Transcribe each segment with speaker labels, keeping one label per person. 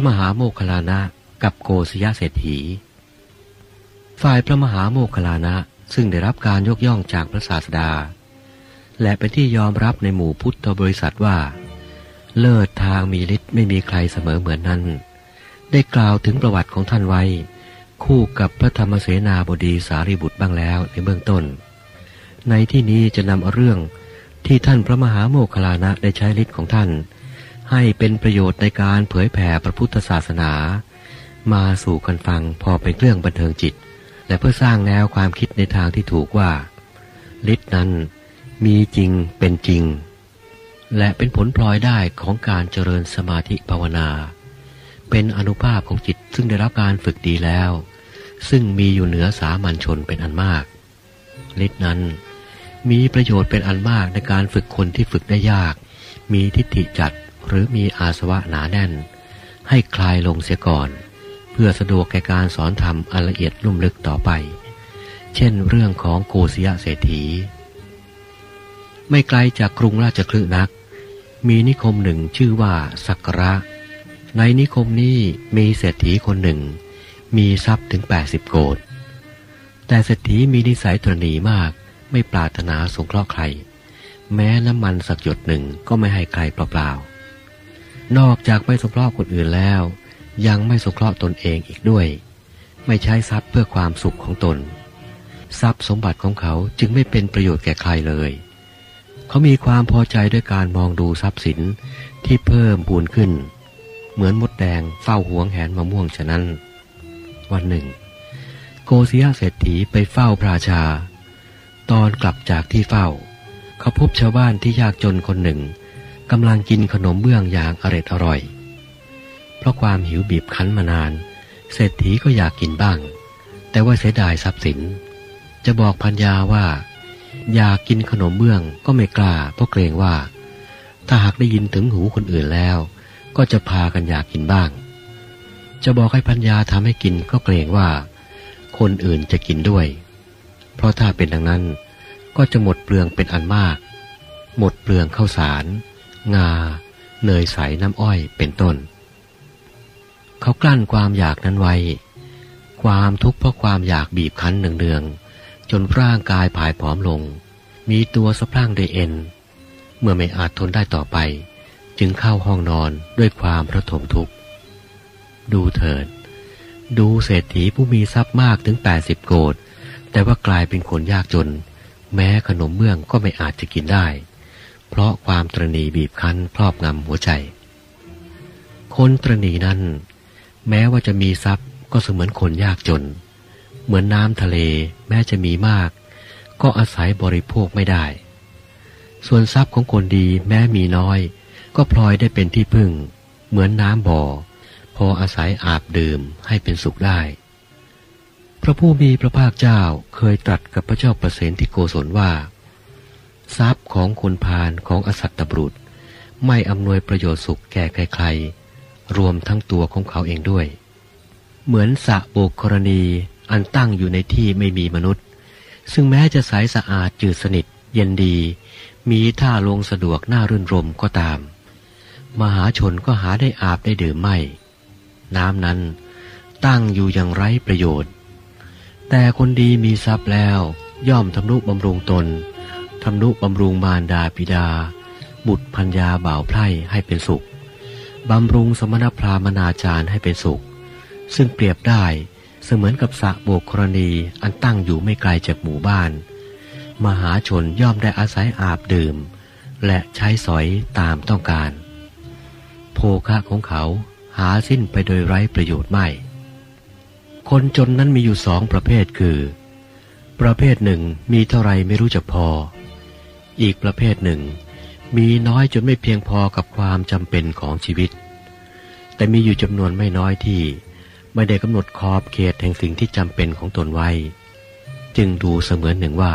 Speaker 1: พระมหาโมคคลานะกับโกศยเศรษฐี ฝ่ายพระมหาโมคคลานะซึ่งได้รับการยกย่องจากพระศาสดา และเป็นที่ยอมรับในหมู่พุทธบริษัทว่า เลิศทางมีฤทธิ์ไม่มีใครเสมอเหมือนนั้น ได้กล่าวถึงประวัติของท่านไว้ คู่กับพระธรรมเสนาบดีสารีบุตรบ้างแล้วในเบื้องต้น ในที่นี้จะนำเอาเรื่องที่ท่านพระมหาโมคคลานะได้ใช้ฤทธิ์ของท่าน ให้เป็นประโยชน์ในการเผยแผ่พระพุทธศาสนา มาสู่กันฟังพอเป็นเครื่องบันเทิงจิต และเพื่อสร้างแนวความคิดในทางที่ถูกว่าฤทธิ์นั้นมีจริงเป็นจริง และเป็นผลพลอยได้ของการเจริญสมาธิภาวนา เป็นอนุภาพของจิตซึ่งได้รับการฝึกดีแล้ว ซึ่งมีอยู่เหนือสามัญชนเป็นอันมากฤทธิ์นั้นมีประโยชน์เป็นอันมากในการฝึกคนที่ฝึกได้ยาก มีทิฏฐิจัด หรือมีอาสวะหนาแน่น ให้คลายลงเสียก่อน เพื่อสะดวกแก่การสอนธรรมอันละเอียดลุ่มลึกต่อไป เช่นเรื่องของโกศยเศรษฐี ไม่ไกลจากกรุงราชคลึนัก มีนิคมหนึ่งชื่อว่าสักระ ในนิคมนี้มีเศรษฐีคนหนึ่ง มีทรัพย์ถึง 80 โกดแต่เศรษฐีมีนิสัยตรณีมากไม่ปรารถนาสงเคราะห์ใคร แม้น้ำมันสักหยดหนึ่งก็ไม่ให้ใครเปล่าๆ นอกจากไม่สงเคราะห์คนอื่นแล้ว ยังไม่สงเคราะห์ตนเองอีกด้วย ไม่ใช้ทรัพย์เพื่อความสุขของตน ทรัพย์สมบัติของเขาจึงไม่เป็นประโยชน์แก่ใครเลย เขามีความพอใจด้วยการมองดูทรัพย์สินที่เพิ่มพูนขึ้น เหมือนมดแดงเฝ้าหวงแหนมะม่วงฉะนั้น วันหนึ่ง โกศยเศรษฐีไปเฝ้าพระราชา ตอนกลับจากที่เฝ้า เขาพบชาวบ้านที่ยากจนคนหนึ่ง กำลังกินขนมเบื้องอย่างอร็ดอร่อย เพราะความหิวบีบคั้นมานาน เศรษฐีก็อยากกินบ้าง แต่ว่าเสียดายทรัพย์สิน จะบอกพัญญาว่า อยากกินขนมเบื้องก็ไม่กล้าเพราะเกรงว่า ถ้าหากได้ยินถึงหูคนอื่นแล้ว ก็จะพากันอยากกินบ้าง จะบอกให้พัญญาทำให้กินก็เกรงว่า คนอื่นจะกินด้วย เพราะถ้าเป็นดังนั้นก็จะหมดเปลืองเป็นอันมาก หมดเปลืองข้าวสาร งา เนยใสน้ำอ้อยเป็นต้น เขากลั้นความอยากนั้นไว้ ความทุกข์เพราะความอยากบีบคั้นเนืองๆจนร่างกายผายผอมลง มีตัวสะพรั่งได้เอ็น เมื่อไม่อาจทนได้ต่อไป จึงเข้าห้องนอนด้วยความพระถมทุกข์ ดูเถิด ดูเศรษฐีผู้มีทรัพย์มากถึงแปดสิบโกดแต่ว่ากลายเป็นคนยากจน แม้ขนมเมืองก็ไม่อาจจะกินได้ เพราะความตรณีบีบคั้นครอบงำหัวใจ คนตรณีนั้น แม้ว่าจะมีทรัพย์ก็เสมือนคนยากจน เหมือนน้ำทะเลแม้จะมีมาก ก็อาศัยบริโภคไม่ได้ ส่วนทรัพย์ของคนดีแม้มีน้อย ก็พลอยได้เป็นที่พึ่ง เหมือนน้ำบ่อ พออาศัยอาบดื่มให้เป็นสุขได้ พระผู้มีพระภาคเจ้าเคยตรัสกับพระเจ้าประเสนที่โกศลว่า ทรัพย์ของคนพาลของอสัตตบรุษไม่อำนวยประโยชน์สุขแก่ใครๆ รวมทั้งตัวของเขาเองด้วย เหมือนสระโบกกรณีอันตั้งอยู่ในที่ไม่มีมนุษย์ ซึ่งแม้จะใสสะอาดจืดสนิท เย็นดี มีท่าลงสะดวกน่ารื่นรมก็ตาม มหาชนก็หาได้อาบได้ดื่มไม่ น้ำนั้นตั้งอยู่อย่างไร้ประโยชน์ แต่คนดีมีทรัพย์แล้วย่อมทำนุบำรุงตน ทำนุบำรุงมารดาปิดา บุตรพัญญาบ่าวไพร่ให้เป็นสุข บำรุงสมณพราหมณาจารย์ให้เป็นสุข ซึ่งเปรียบได้เสมือนกับสระโบกกรณีอันตั้งอยู่ไม่ไกลจากหมู่บ้าน มหาชนย่อมได้อาศัยอาบดื่ม และใช้สอยตามต้องการ โภคะของเขาหาสิ้นไปโดยไร้ประโยชน์ไม่ คนจนนั้นมีอยู่สองประเภทคือ ประเภทหนึ่งมีเท่าไรไม่รู้จักพอ อีกประเภทหนึ่ง มีน้อยจนไม่เพียงพอกับความจำเป็นของชีวิต แต่มีอยู่จำนวนไม่น้อยที่ ไม่ได้กำหนดขอบเขตแห่งสิ่งที่จำเป็นของตนไว้ จึงดูเสมือนหนึ่งว่า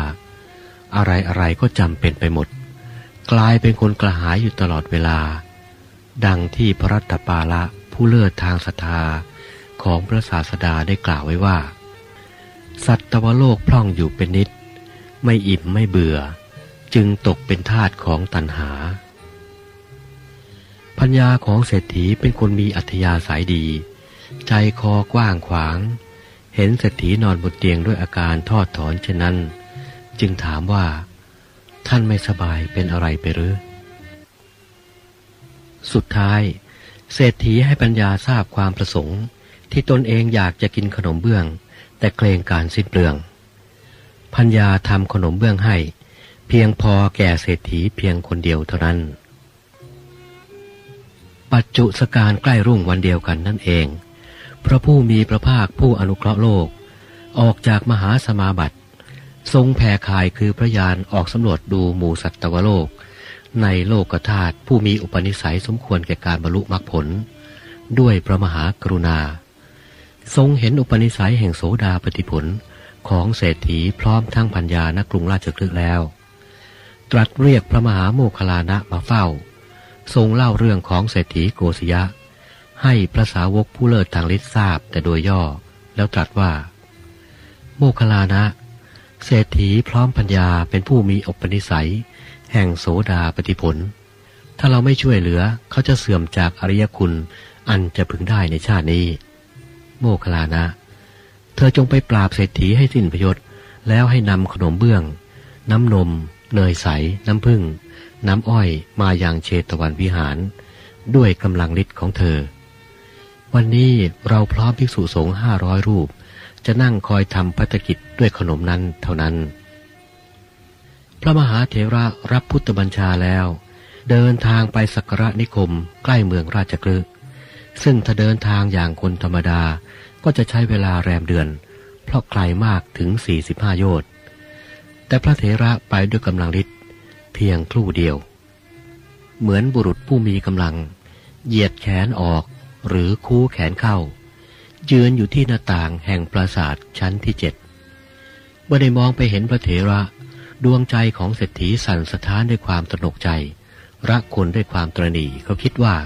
Speaker 1: อะไรอะไรก็จำเป็นไปหมด กลายเป็นคนกระหายอยู่ตลอดเวลา ดังที่พระรัตปาละผู้เลิศทางศรัทธาของพระศาสดาได้กล่าวไว้ว่า สัตวโลกพร่องอยู่เป็นนิด ไม่อิ่มไม่เบื่อ จึงตกเป็นทาตของตัณหา พัญญาของเศรษฐีเป็นคนมีอัธยาศัยดี ใจคอกว้างขวาง เห็นเศรษฐีนอนบนเตียงด้วยอาการทอดถอนเช่นนั้น จึงถามว่า ท่านไม่สบายเป็นอะไรไปหรือ สุดท้าย เศรษฐีให้ปัญญาทราบความประสงค์ ที่ตนเองอยากจะกินขนมเบื้อง แต่เกรงการสิ้นเปลืองพัญญาทำขนมเบื้องให้ เพียงพอแก่เศรษฐีเพียงคนเดียวเท่านั้น ปัจจุสการใกล้รุ่งวันเดียวกันนั่นเอง พระผู้มีพระภาคผู้อนุเคราะห์โลก ออกจากมหาสมาบัติ ทรงแผ่คายคือพระยานออกสำรวจดูหมู่สัตวโลก ในโลกธาตุผู้มีอุปนิสัยสมควรแก่การบรรลุมรรคผล ด้วยพระมหากรุณา ทรงเห็นอุปนิสัยแห่งโสดาปฏิผลของเศรษฐีพร้อมทั้งพัญญาณกรุงราชคลึกแล้ว ตรัสเรียกพระมหาโมคคลานะมาเฝ้า ทรงเล่าเรื่องของเศรษฐีโกศยะ ให้พระสาวกผู้เลิศทางฤทธิ์ทราบแต่โดยย่อ แล้วตรัสว่า โมคคลานะ เศรษฐีพร้อมปัญญาเป็นผู้มีอุปนิสัย แห่งโสดาปฏิผล ถ้าเราไม่ช่วยเหลือเขาจะเสื่อมจากอริยคุณอันจะพึงได้ในชาตินี้ โมคคลานะ เธอจงไปปราบเศรษฐีให้สิ้นพยศแล้วให้นำขนมเบื้อง น้ำนม เนยใส น้ำผึ้งน้ำอ้อยมาอย่างเชตวันวิหาร ด้วยกำลังฤทธิ์ของเธอ วันนี้เราพร้อมภิกษุสงฆ์ห้าร้อยรูป จะนั่งคอยทำพัฒกิจด้วยขนมนั้นเท่านั้น พระมหาเถระรับพุทธบัญชาแล้ว เดินทางไปสักระนิคมใกล้เมืองราชกฤห์ซึ่งถ้าเดินทางอย่างคนธรรมดาก็จะใช้เวลาแรมเดือน เพราะไกลมากถึง 45 โยชน์ แต่พระเถระไปด้วยกำลังฤทธิ์เพียงครู่เดียว เหมือนบุรุษผู้มีกำลัง เหยียดแขนออกหรือคู่แขนเข้า ยืนอยู่ที่หน้าต่างแห่งปราสาทชั้นที่เจ็ดเมื่อได้มองไปเห็นพระเถระ ดวงใจของเศรษฐีสั่นสะท้านด้วยความตนกใจ รักคนด้วยความตรณีเขาคิดว่า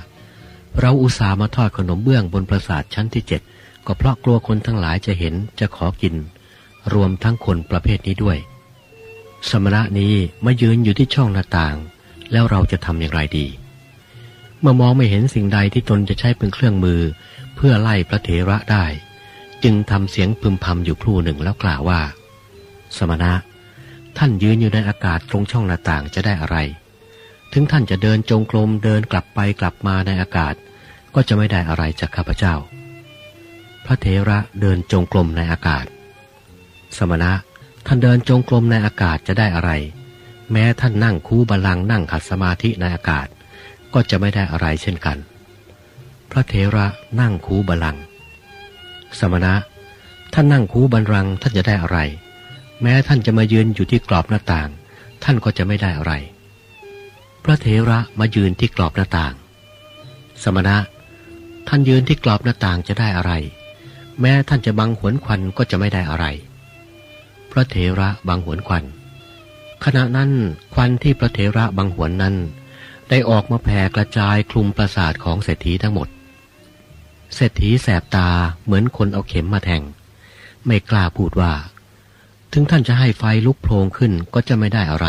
Speaker 1: เราอุตส่าห์มาทอดขนมเบื้องบนปราสาทชั้นที่เจ็ดก็เพราะกลัวคนทั้งหลายจะเห็นจะขอกิน รวมทั้งคนประเภทนี้ด้วย สมณะนี้มายืนอยู่ที่ช่องหน้าต่าง แล้วเราจะทำอย่างไรดี เมื่อมองไม่เห็นสิ่งใดที่ตนจะใช้เป็นเครื่องมือ เพื่อไล่พระเถระได้ จึงทำเสียงพึมพำอยู่ครู่หนึ่งแล้วกล่าวว่า สมณะ ท่านยืนอยู่ในอากาศตรงช่องหน้าต่างจะได้อะไร ถึงท่านจะเดินจงกรมเดินกลับไปกลับมาในอากาศ ก็จะไม่ได้อะไรจากข้าพเจ้า พระเถระเดินจงกรมในอากาศ สมณะ ท่านเดินจงกรมในอากาศจะได้อะไร แม้ท่านนั่งคูบาลังนั่งขัดสมาธิในอากาศ ก็จะไม่ได้อะไรเช่นกัน พระเถระนั่งคูบาลัง สมณะ ท่านนั่งคูบันรังท่านจะได้อะไร แม้ท่านจะมายืนอยู่ที่กรอบหน้าต่าง ท่านก็จะไม่ได้อะไร พระเถระมายืนที่กรอบหน้าต่าง สมณะ ท่านยืนที่กรอบหน้าต่างจะได้อะไร แม้ท่านจะบังหวนควันก็จะไม่ได้อะไร พระเถระบังหวนควัน ขณะนั้นควันที่พระเถระบังหวนนั้น ได้ออกมาแผ่กระจายคลุมปราสาทของเศรษฐีทั้งหมด เศรษฐีแสบตาเหมือนคนเอาเข็มมาแทง ไม่กล้าพูดว่า ถึงท่านจะให้ไฟลุกโพลงขึ้นก็จะไม่ได้อะไร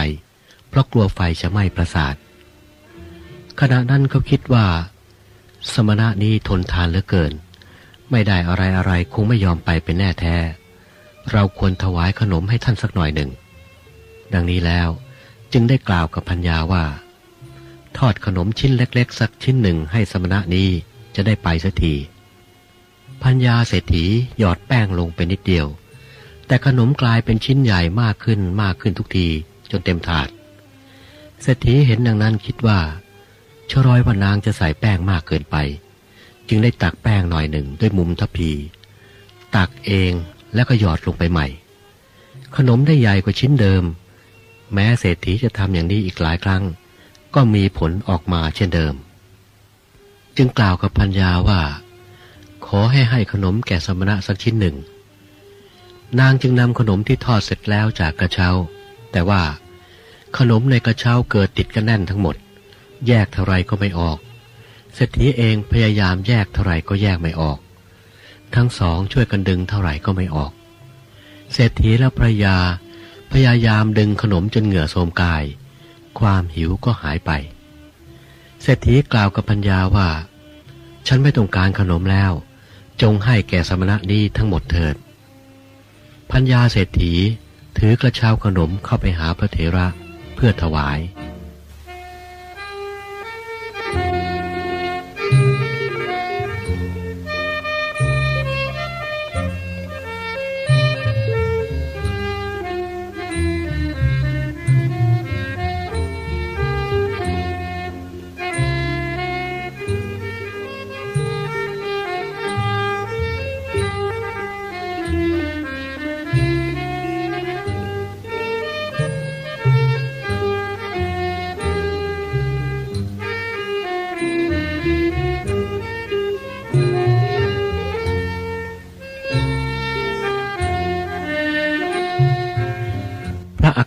Speaker 1: เพราะกลัวไฟจะไหม้ปราสาท ขณะนั้นเขาคิดว่า สมณะนี้ทนทานเหลือเกิน ไม่ได้อะไรอะไรคงไม่ยอมไปเป็นแน่แท้ เราควรถวายขนมให้ท่านสักหน่อยหนึ่ง ดังนี้แล้วจึงได้กล่าวกับพัญญาว่า ทอดขนมชิ้นเล็ก ๆ สักชิ้นหนึ่งให้สมณะนี้จะได้ไปสักทีพัญญาเศรษฐีหยอดแป้งลงไปนิดเดียว แต่ขนมกลายเป็นชิ้นใหญ่มากขึ้นมากขึ้นทุกทีจนเต็มถาดเศรษฐีเห็นดังนั้นคิดว่าชรอยว่านางจะใส่แป้งมากเกินไป จึงได้ตักแป้งหน่อยหนึ่งด้วยมุมทัพี ตักเอง แล้วก็หยอดลงไปใหม่ ขนมได้ใหญ่กว่าชิ้นเดิม แม้เศรษฐีจะทำอย่างนี้อีกหลายครั้ง ก็มีผลออกมาเช่นเดิม จึงกล่าวกับพัญญาว่า ขอให้ให้ขนมแก่สมณะสักชิ้นหนึ่ง นางจึงนำขนมที่ทอดเสร็จแล้วจากกระเช้า แต่ว่าขนมในกระเช้าเกิดติดกันแน่นทั้งหมด แยกเท่าไรก็ไม่ออกเศรษฐีเองพยายามแยกเท่าไรก็แยกไม่ออก ทั้งสองช่วยกันดึงเท่าไหร่ก็ไม่ออก เศรษฐีและภรยา พยายามดึงขนมจนเหงื่อโทมกาย ความหิวก็หายไป เศรษฐีกล่าวกับปัญญาว่า ฉันไม่ต้องการขนมแล้ว จงให้แก่สมณะนี้ทั้งหมดเถิด พัญญาเศรษฐีถือกระเช้าขนมเข้าไปหาพระเถระเพื่อถวาย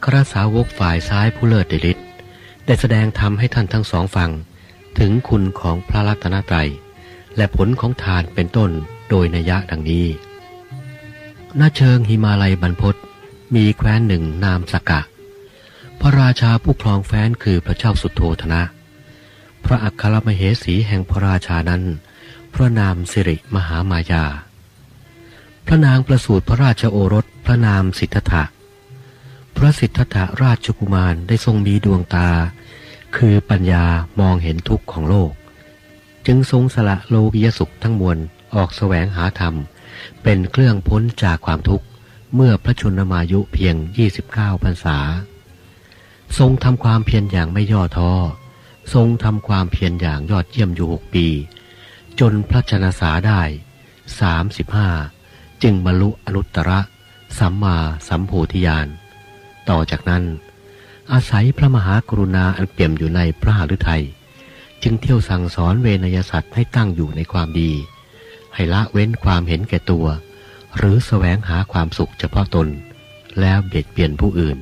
Speaker 1: ครสาวกฝ่ายซ้ายผู้เลิศเดลิศได้แสดงธรรมให้ท่านทั้งสองฟัง ถึงคุณของพระรัตนตรัย และผลของทานเป็นต้นโดยนัยะดังนี้หน้าเชิงหิมาลัยบรรพศมีแคว้นหนึ่งนามสกะ พระราชาผู้ครองแฟ้นคือพระเจ้าสุโธธนะ พระอัครมเหสีแห่งพระราชานั้น พระนามสิริมหามายา พระนางประสูติพระราชโอรสพระนามสิทธัตถะ พระสิทธัตถราชกุมารได้ทรงมีดวงตา คือปัญญามองเห็นทุกข์ของโลก จึงทรงสละโลกิยสุขทั้งมวลออกแสวงหาธรรม เป็นเครื่องพ้นจากความทุกข์ เมื่อพระชนมายุเพียง 29พรรษา ทรงทำความเพียรอย่างไม่ย่อท้อทรงทำความเพียรอย่างยอดเยี่ยมอยู่หกปี จนพระชนสาได้สามสิบห้าจึงบรรลุอนุตตรสัมมาสัมโพธิญาณ ต่อจากนั้น อาศัยพระมหากรุณาอันเปี่ยมอยู่ในพระหฤทัยจึงเที่ยวสั่งสอนเวนยสัตว์ให้ตั้งอยู่ในความดี ให้ละเว้นความเห็นแก่ตัว หรือสแสวงหาความสุขเฉพาะตน แล้วเบียดเบียนผู้อื่น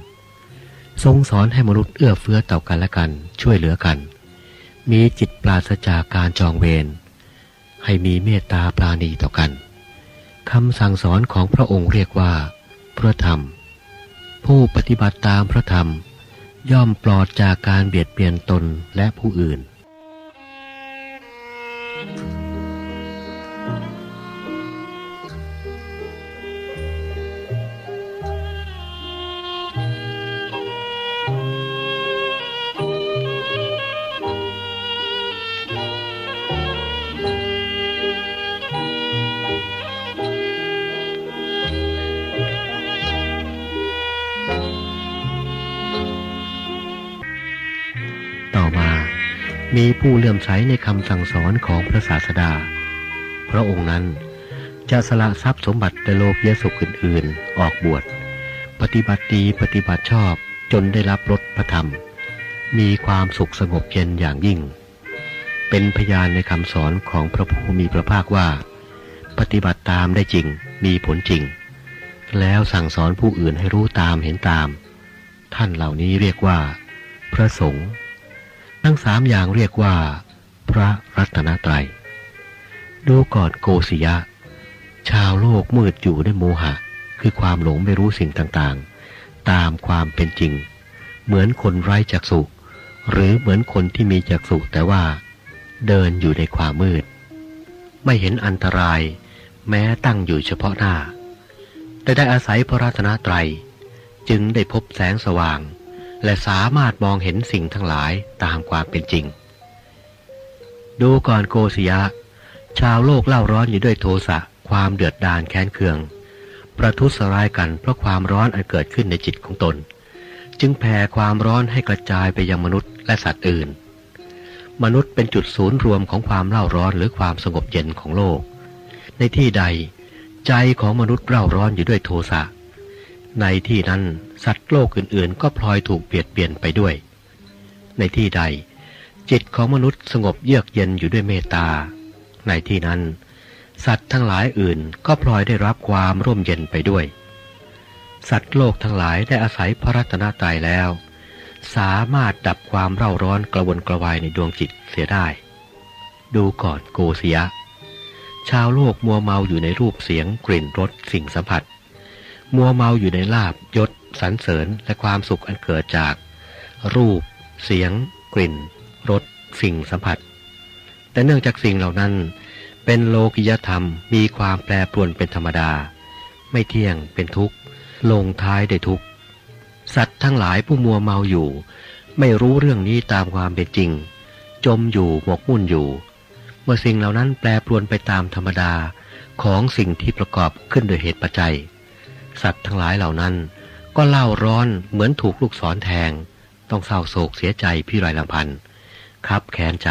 Speaker 1: ทรงสอนให้มนุษย์เอื้อเฟื้อต่อกันและกันช่วยเหลือกัน มีจิตปราศจากการจองเวรให้มีเมตตาปราณีต่อกันคำสั่งสอนของพระองค์เรียกว่าพระธรรม ผู้ปฏิบัติตามพระธรรม ย่อมปลอดจากการเบียดเบียนตนและผู้อื่น มีผู้เลื่อมใสในคำสั่งสอนของพระศาสดา พระองค์นั้นจะสละทรัพย์สมบัติในโลกเยสุขอื่นๆ ออกบวช ปฏิบัติดีปฏิบัติชอบจนได้รับรสพระธรรม มีความสุขสงบเย็นอย่างยิ่ง เป็นพยานในคำสอนของพระผู้มีพระภาคว่า ปฏิบัติตามได้จริงมีผลจริง แล้วสั่งสอนผู้อื่นให้รู้ตามเห็นตาม ท่านเหล่านี้เรียกว่า พระสงฆ์ ทั้งสามอย่างเรียกว่า พระรัตนตรัย ดูก่อนโกศยะ ชาวโลกมืดอยู่ด้วยโมหะ คือความหลงไม่รู้สิ่งต่างๆ ตามความเป็นจริง เหมือนคนไร้จักษุ หรือเหมือนคนที่มีจักษุแต่ว่า เดินอยู่ในความมืด ไม่เห็นอันตราย แม้ตั้งอยู่เฉพาะหน้า แต่ได้อาศัยพระรัตนตรัย จึงได้พบแสงสว่าง และสามารถมองเห็นสิ่งทั้งหลายตามความเป็นจริง ดูก่อนโกศยะ ชาวโลกเล่าร้อนอยู่ด้วยโทสะความเดือดดาลแค้นเคือง ประทุษร้ายกันเพราะความร้อนอันเกิดขึ้นในจิตของตน จึงแผ่ความร้อนให้กระจายไปยังมนุษย์และสัตว์อื่น มนุษย์เป็นจุดศูนย์รวมของความเล่าร้อนหรือความสงบเย็นของโลก ในที่ใด ใจของมนุษย์เล่าร้อนอยู่ด้วยโทสะในที่นั้น สัตว์โลกอื่นๆ ก็พลอยถูกเบียดเบียนไปด้วย ในที่ใด จิตของมนุษย์สงบเยือกเย็นอยู่ด้วยเมตตา ในที่นั้น สัตว์ทั้งหลายอื่นก็พลอยได้รับความร่มเย็นไปด้วย สัตว์โลกทั้งหลายได้อาศัยพระรัตนตรัยแล้ว สามารถดับความเร่าร้อนกระวนกระวายในดวงจิตเสียได้ ดูก่อนโกเสียชาวโลกมัวเมาอยู่ในรูปเสียงกลิ่นรสสิ่งสัมผัส มัวเมาอยู่ในลาบยศ สรรเสริญและความสุขอันเกิดจาก รูป เสียง กลิ่นรสสิ่งสัมผัส แต่เนื่องจากสิ่งเหล่านั้น เป็นโลกิยธรรมมีความแปรปรวนเป็นธรรมดา ไม่เที่ยงเป็นทุกข์ ลงท้ายได้ทุกข์ สัตว์ทั้งหลายผู้มัวเมาอยู่ ไม่รู้เรื่องนี้ตามความเป็นจริง จมอยู่หมกมุ่นอยู่ เมื่อสิ่งเหล่านั้นแปรปรวนไปตามธรรมดาของสิ่งที่ประกอบขึ้นโดยเหตุปัจจัย สัตว์ทั้งหลายเหล่านั้น ก็เล่าร้อนเหมือนถูกลูกศรแทง ต้องเศร้าโศกเสียใจพี่ไรลำพันธ์ครับแค้นใจ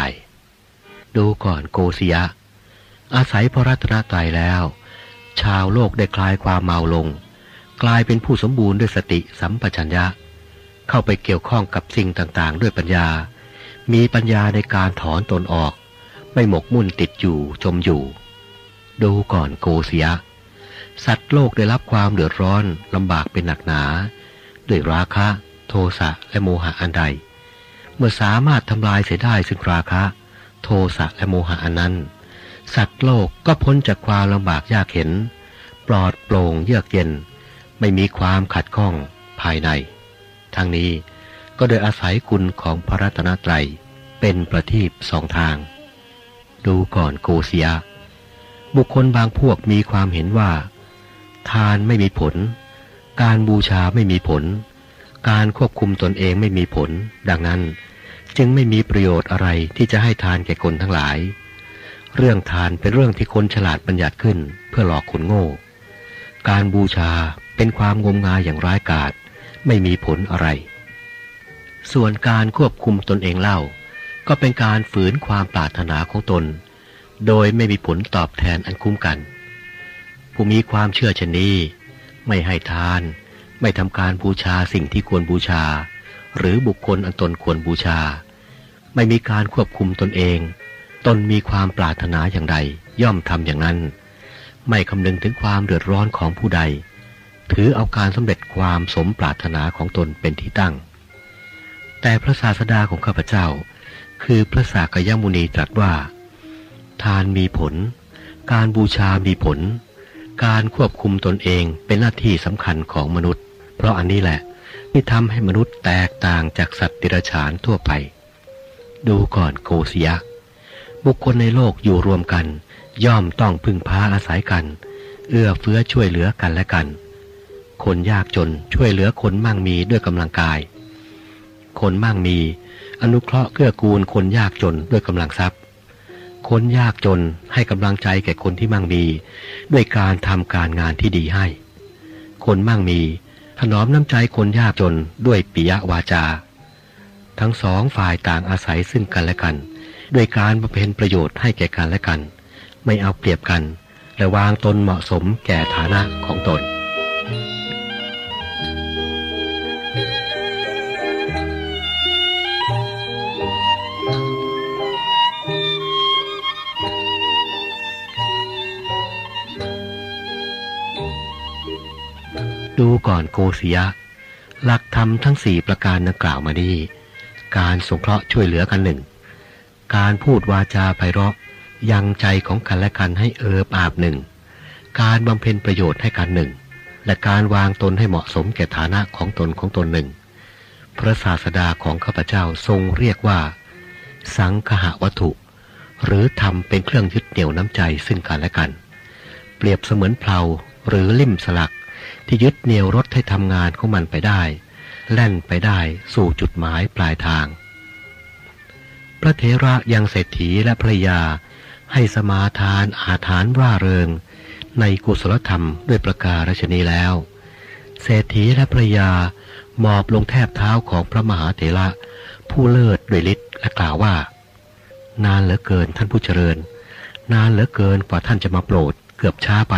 Speaker 1: ดูก่อนโกศยะ อาศัยพระรัตนตรัยแล้ว ชาวโลกได้คลายความเมาลง กลายเป็นผู้สมบูรณ์ด้วยสติสัมปชัญญะ เข้าไปเกี่ยวข้องกับสิ่งต่างๆ ด้วยปัญญา มีปัญญาในการถอนตนออก ไม่หมกมุ่นติดอยู่จมอยู่ ดูก่อนโกศยะ สัตว์โลกได้รับความเดือดร้อนลำบากเป็นหนักหนา ด้วยราคะ โทสะและโมหะอันใด เมื่อสามารถทำลายเสียได้ซึ่งราคะ โทสะและโมหะอันนั้น สัตว์โลกก็พ้นจากความลำบากยากเข็น ปลอดโปร่งเยือกเย็น ไม่มีความขัดข้องภายใน ทั้งนี้ก็โดยอาศัยคุณของพระรัตนตรัยเป็นประทีปสองทาง ดูก่อนโกเสีย บุคคลบางพวกมีความเห็นว่า ทานไม่มีผล การบูชาไม่มีผล การควบคุมตนเองไม่มีผล ดังนั้นจึงไม่มีประโยชน์อะไรที่จะให้ทานแก่คนทั้งหลาย เรื่องทานเป็นเรื่องที่คนฉลาดบัญญัติขึ้นเพื่อหลอกคนโง่ การบูชาเป็นความงมงายอย่างร้ายกาจไม่มีผลอะไร ส่วนการควบคุมตนเองเล่า ก็เป็นการฝืนความปรารถนาของตน โดยไม่มีผลตอบแทนอันคุ้มกัน ผู้มีความเชื่อชนนี้ไม่ให้ทาน ไม่ทำการบูชาสิ่งที่ควรบูชา หรือบุคคลอันตนควรบูชา ไม่มีการควบคุมตนเอง ตนมีความปรารถนาอย่างใด ย่อมทำอย่างนั้น ไม่คำนึงถึงความเดือดร้อนของผู้ใด ถือเอาการสำเร็จความสมปรารถนาของตนเป็นที่ตั้ง แต่พระศาสดาของข้าพเจ้า คือพระสากยมุนีตรัสว่า ทานมีผล การบูชามีผล การควบคุมตนเองเป็นหน้าที่สำคัญของมนุษย์ เพราะอันนี้แหละที่ทำให้มนุษย์แตกต่างจากสัตว์ดิรัจฉานทั่วไป ดูก่อนโกศยะ บุคคลในโลกอยู่รวมกัน ย่อมต้องพึ่งพาอาศัยกัน เอื้อเฟื้อช่วยเหลือกันและกัน คนยากจนช่วยเหลือคนมั่งมีด้วยกำลังกาย คนมั่งมี อนุเคราะห์เกื้อกูลคนยากจนด้วยกำลังทรัพย์ คนยากจนให้กำลังใจแก่คนที่มั่งมี ด้วยการทำการงานที่ดีให้ คนมั่งมีถนอมน้ำใจคนยากจนด้วยปิยวาจา ทั้งสองฝ่ายต่างอาศัยซึ่งกันและกัน ด้วยการบำเพ็ญประโยชน์ให้แก่กันและกัน ไม่เอาเปรียบกัน และวางตนเหมาะสมแก่ฐานะของตน ดูก่อนโกศิยะ หลักธรรมทั้งสี่ประการดังกล่าวมานี้การสงเคราะห์ช่วยเหลือกันหนึ่ง การพูดวาจาไพเราะยังใจของกันและกันให้เอิบอาบหนึ่ง การบำเพ็ญประโยชน์ให้กันหนึ่ง และการวางตนให้เหมาะสมแก่ฐานะของตนของตนหนึ่ง พระศาสดาของข้าพเจ้าทรงเรียกว่า สังคหวัตถุ หรือทำเป็นเครื่องยึดเหนี่ยวน้ำใจซึ่งกันและกัน เปรียบเสมือนเพลาหรือลิ่มสลัก ที่ยึดเหนี่ยวรถให้ทำงานของมันไปได้ แล่นไปได้สู่จุดหมายปลายทาง พระเถระยังเศรษฐีและภรยา ให้สมาทานอาถานร่าเริง ในกุศลธรรมด้วยประการชนีแล้ว เศรษฐีและภรรยาหมอบลงแทบเท้าของพระมหาเถระ ผู้เลิศด้วยฤทธิ์และกล่าวว่า นานเหลือเกินท่านผู้เจริญ นานเหลือเกินกว่าท่านจะมาโปรดเกือบช้าไป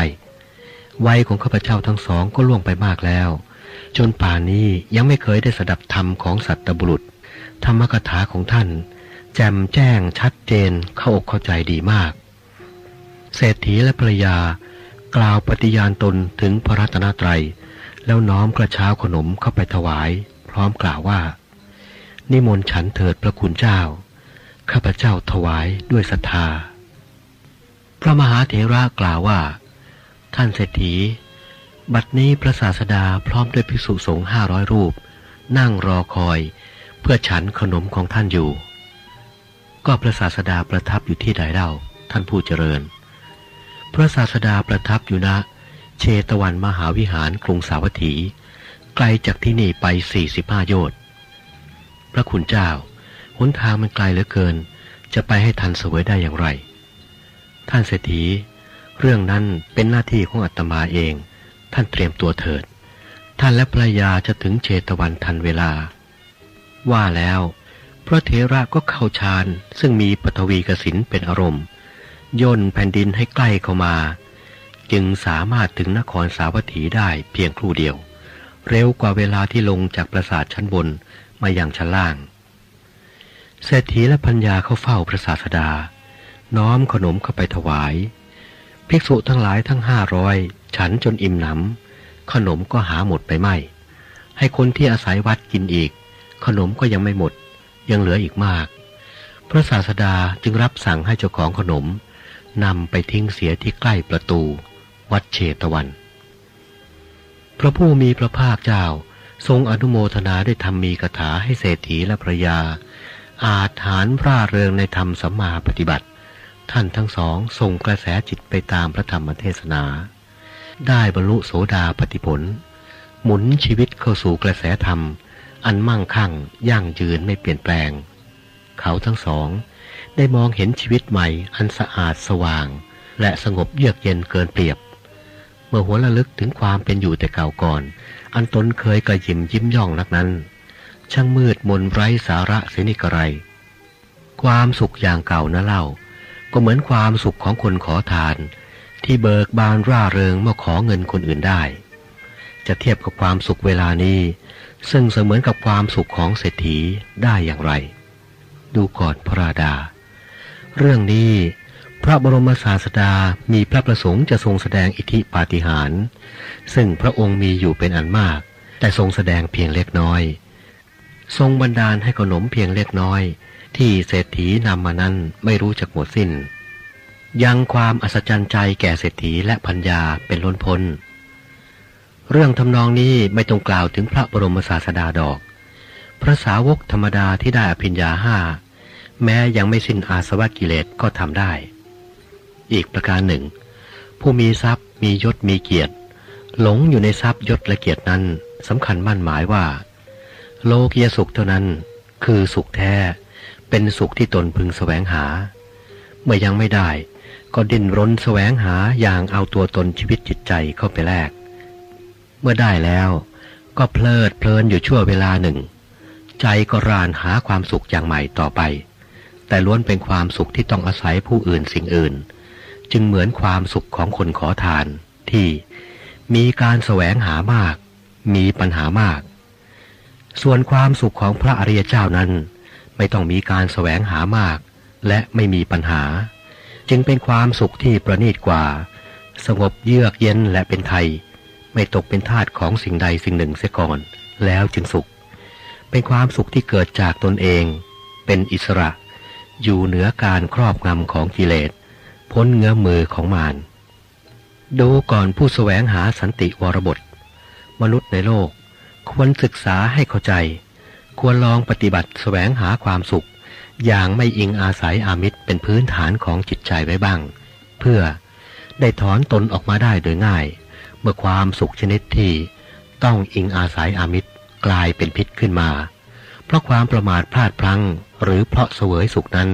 Speaker 1: วัยของข้าพเจ้าทั้งสองก็ล่วงไปมากแล้ว จนป่านนี้ยังไม่เคยได้สดับธรรมของสัตตบุรุษ ธรรมกถาของท่าน แจ่มแจ้งชัดเจนเข้าอกเข้าใจดีมาก เศรษฐีและภรรยากล่าวปฏิญาณตนถึงพระรัตนตรัย แล้วน้อมกระเช้าขนมเข้าไปถวาย พร้อมกล่าวว่า นิมนต์ฉันเถิดพระคุณเจ้า ข้าพเจ้าถวายด้วยศรัทธา พระมหาเถระกล่าวว่า ท่านเศรษฐี บัดนี้พระศาสดาพร้อมด้วยภิกษุสงฆ์ห้าร้อยรูป นั่งรอคอย เพื่อฉันขนมของท่านอยู่ ก็พระศาสดาประทับอยู่ที่ใดเล่าท่านผู้เจริญ พระศาสดาประทับอยู่ณเชตวันมหาวิหารกรุงสาวัตถี ไกลจากที่นี่ไปสี่สิบห้าโยชน์พระคุณเจ้าหนทางมันไกลเหลือเกิน จะไปให้ทันเสวยได้อย่างไร ท่านเศรษฐี เรื่องนั้นเป็นหน้าที่ของอาตมาเอง ท่านเตรียมตัวเถิด ท่านและภรรยาจะถึงเชตวันทันเวลา ว่าแล้วพระเทระก็เข้าฌานซึ่งมีปฐวีกสินเป็นอารมณ์ย่นแผ่นดินให้ใกล้เข้ามา จึงสามารถถึงนครสาวัตถีได้เพียงครู่เดียว เร็วกว่าเวลาที่ลงจากปราสาทชั้นบนมาอย่างชั้นล่างเศรษฐีและพัญญาเข้าเฝ้าพระศาสดา น้อมขนมเข้าไปถวาย ภิกษุทั้งหลายทั้งห้าร้อยฉันจนอิ่มหนำขนมก็หาหมดไปไม่ ให้คนที่อาศัยวัดกินอีก ขนมก็ยังไม่หมด ยังเหลืออีกมาก พระศาสดาจึงรับสั่งให้เจ้าของขนมนำไปทิ้งเสียที่ใกล้ประตู วัดเชตวัน พระผู้มีพระภาคเจ้าทรงอนุโมทนาได้ทำมีคาถาให้เศรษฐีและภรยา อาจฐานร่าเริงในธรรมสัมมาปฏิบัติ ท่านทั้งสองส่งกระแสจิตไปตามพระธรรมเทศนา ได้บรรลุโสดาปฏิผล หมุนชีวิตเข้าสู่กระแสธรรม อันมั่งคั่งยั่งยืนไม่เปลี่ยนแปลง เขาทั้งสอง ได้มองเห็นชีวิตใหม่อันสะอาดสว่าง และสงบเยือกเย็นเกินเปรียบ เมื่อหัวระลึกถึงความเป็นอยู่แต่เก่าก่อน อันตนเคยกระยิมยิ้มย่องนักนั้น ช่างมืดมนไร้สาระเสนิกระไรความสุขอย่างเก่านะเล่า ก็เหมือนความสุขของคนขอทาน ที่เบิกบานร่าเริงเมื่อขอเงินคนอื่นได้ จะเทียบกับความสุขเวลานี้ ซึ่งเสมือนกับความสุขของเศรษฐีได้อย่างไร ดูก่อนพระราดา เรื่องนี้พระบรมศาสดามีพระประสงค์จะทรงแสดงอิทธิปาฏิหาริย์ซึ่งพระองค์มีอยู่เป็นอันมาก แต่ทรงแสดงเพียงเล็กน้อย ทรงบันดาลให้ขนมเพียงเล็กน้อย ที่เศรษฐีนำมานั้นไม่รู้จักหมดสิ้น ยังความอัศจรรย์ใจแก่เศรษฐีและพัญญาเป็นล้นพ้น เรื่องทำนองนี้ไม่ต้องกล่าวถึงพระบรมศาสดาดอก พระสาวกธรรมดาที่ได้อภิญญาห้าแม้ยังไม่สิ้นอาสวะกิเลสก็ทำได้ อีกประการหนึ่ง ผู้มีทรัพย์มียศมีเกียรติ หลงอยู่ในทรัพย์ยศและเกียรตินั้นสำคัญมั่นหมายว่า โลกียสุขเท่านั้นคือสุขแท้ เป็นสุขที่ตนพึงแสวงหา เมื่อยังไม่ได้ ก็ดิ้นรนแสวงหาอย่างเอาตัวตนชีวิตจิตใจเข้าไปแลก เมื่อได้แล้วก็เพลิดเพลินอยู่ชั่วเวลาหนึ่ง ใจก็รานหาความสุขอย่างใหม่ต่อไป แต่ล้วนเป็นความสุขที่ต้องอาศัยผู้อื่นสิ่งอื่น จึงเหมือนความสุขของคนขอทานที่มีการแสวงหามาก มีปัญหามาก ส่วนความสุขของพระอริยเจ้านั้น ไม่ต้องมีการแสวงหามาก และไม่มีปัญหา จึงเป็นความสุขที่ประณีตกว่า สงบเยือกเย็นและเป็นไทย ไม่ตกเป็นทาสของสิ่งใดสิ่งหนึ่งเสียก่อน แล้วจึงสุข เป็นความสุขที่เกิดจากตนเอง เป็นอิสระ อยู่เหนือการครอบงำของกิเลส พ้นเงื้อมือของมารดูก่อนผู้สแสวงหาสันติวรบท มนุษย์ในโลก ควรศึกษาให้เข้าใจ ควรลองปฏิบัติแสวงหาความสุข อย่างไม่อิงอาศัยอามิตรเป็นพื้นฐานของจิตใจไว้บ้าง เพื่อได้ถอนตนออกมาได้โดยง่าย เมื่อความสุขชนิดที่ต้องอิงอาศัยอามิตรกลายเป็นพิษขึ้นมา เพราะความประมาทพลาดพลั้งหรือเพราะเสวยสุขนั้น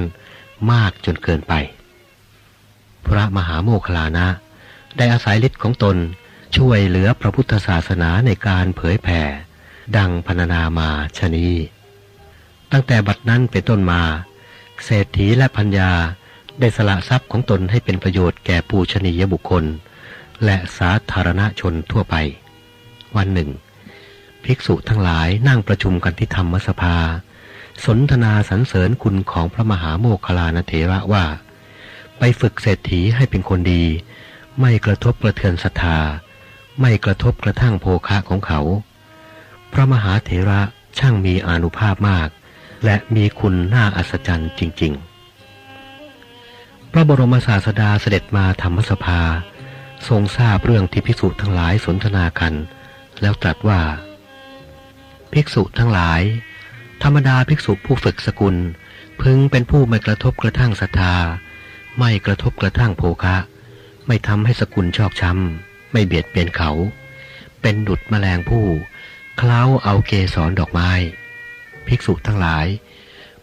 Speaker 1: มากจนเกินไป พระมหาโมคลานะ ได้อาศัยฤทธิ์ของตนช่วยเหลือพระพุทธศาสนาในการเผยแผ่ ดังพรรณนามาชนีตั้งแต่บัดนั้นเป็นต้นมา เศรษฐีและพัญญาได้สละทรัพย์ของตนให้เป็นประโยชน์แก่ปูชนียบุคคล และสาธารณชนทั่วไป วันหนึ่ง ภิกษุทั้งหลายนั่งประชุมกันที่ธรรมสภา สนทนาสรรเสริญคุณของพระมหาโมคคลานเถระว่า ไปฝึกเศรษฐีให้เป็นคนดี ไม่กระทบกระเทือนศรัทธา ไม่กระทบกระทั่งโภคะของเขา พระมหาเถระช่างมีอนุภาพมาก และมีคุณน่าอัศจรรย์จริง ๆ พระบรมศาสดาเสด็จมาธรรมสภา ทรงทราบเรื่องที่ภิกษุทั้งหลายสนทนากัน แล้วตรัสว่า ภิกษุทั้งหลาย ธรรมดาภิกษุผู้ฝึกสกุล พึงเป็นผู้ไม่กระทบกระทั่งศรัทธา ไม่กระทบกระทั่งโภคะ ไม่ทำให้สกุลชอกช้ำไม่เบียดเบียนเขา เป็นดุดแมลงผู้ เคล้าเอาเกสรดอกไม้ ภิกษุทั้งหลาย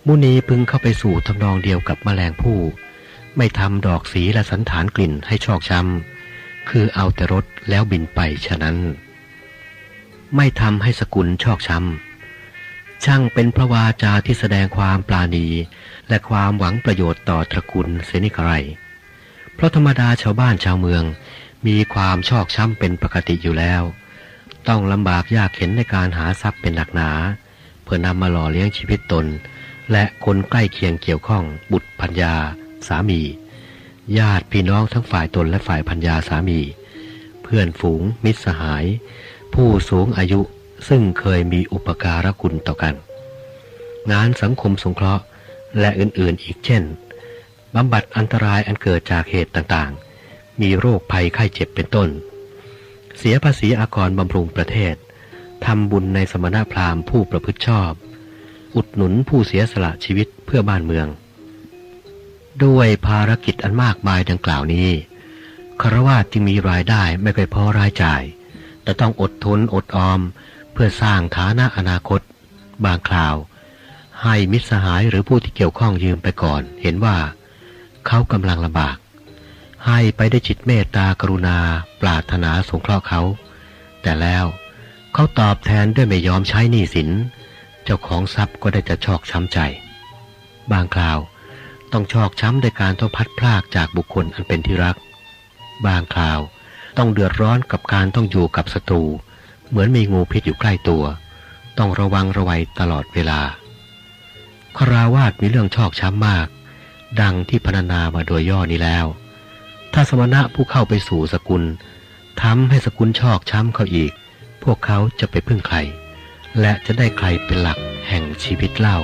Speaker 1: มุนีพึงเข้าไปสู่ทำนองเดียวกับแมลงผู้ ไม่ทำดอกสีและสันฐานกลิ่นให้ชอกช้ำคือเอาแต่รสแล้วบินไปฉะนั้น ไม่ทำให้สกุลชอกช้ำช่างเป็นพระวาจาที่แสดงความปราณี และความหวังประโยชน์ต่อตระกูลเสนิกไรเพราะธรรมดาชาวบ้านชาวเมือง มีความชอกช้ำเป็นปกติอยู่แล้ว ต้องลำบากยากเข็นในการหาทรัพย์เป็นหนักหนา เพื่อนำมาหล่อเลี้ยงชีวิตตน และคนใกล้เคียงเกี่ยวข้อง บุตรพัญญา สามี ญาติพี่น้องทั้งฝ่ายตนและฝ่ายพัญญาสามี เพื่อนฝูง มิตรสหาย ผู้สูงอายุซึ่งเคยมีอุปการะคุณต่อกัน งานสังคมสงเคราะห์และอื่นๆอีกเช่นบำบัดอันตรายอันเกิดจากเหตุต่างๆ มีโรคภัยไข้เจ็บเป็นต้น เสียภาษีอากรบำรุงประเทศ ทำบุญในสมณพราหมณ์ผู้ประพฤติชอบ อุดหนุนผู้เสียสละชีวิตเพื่อบ้านเมือง ด้วยภารกิจอันมากมายดังกล่าวนี้คารวะจึงมีรายได้ไม่เคยพอรายจ่าย แต่ต้องอดทนอดออม เพื่อสร้างฐานะอนาคต บางคราว ให้มิตรสหายหรือผู้ที่เกี่ยวข้องยืมไปก่อน เห็นว่า เขากำลังลำบาก ให้ไปได้จิตเมตตากรุณา ปรารถนาสงเคราะห์เขา แต่แล้วเขาตอบแทนด้วยไม่ยอมใช้หนี้สิน เจ้าของทรัพย์ก็ได้จะชอกช้ำใจ บางคราวต้องชอกช้ำด้วยการต้องพัดพลากจากบุคคลอันเป็นที่รัก บางคราวต้องเดือดร้อนกับการต้องอยู่กับศัตรู เหมือนมีงูพิษอยู่ใกล้ตัว ต้องระวังระวัยตลอดเวลาคราวาสมีเรื่องชอกช้ำมาก ดังที่พรรณนามาโดยย่อนี้แล้ว ถ้าสมณะผู้เข้าไปสู่สกุลทำให้สกุลชอกช้ำเขาอีก พวกเขาจะไปพึ่งใคร และจะได้ใครเป็นหลักแห่งชีวิตเล่า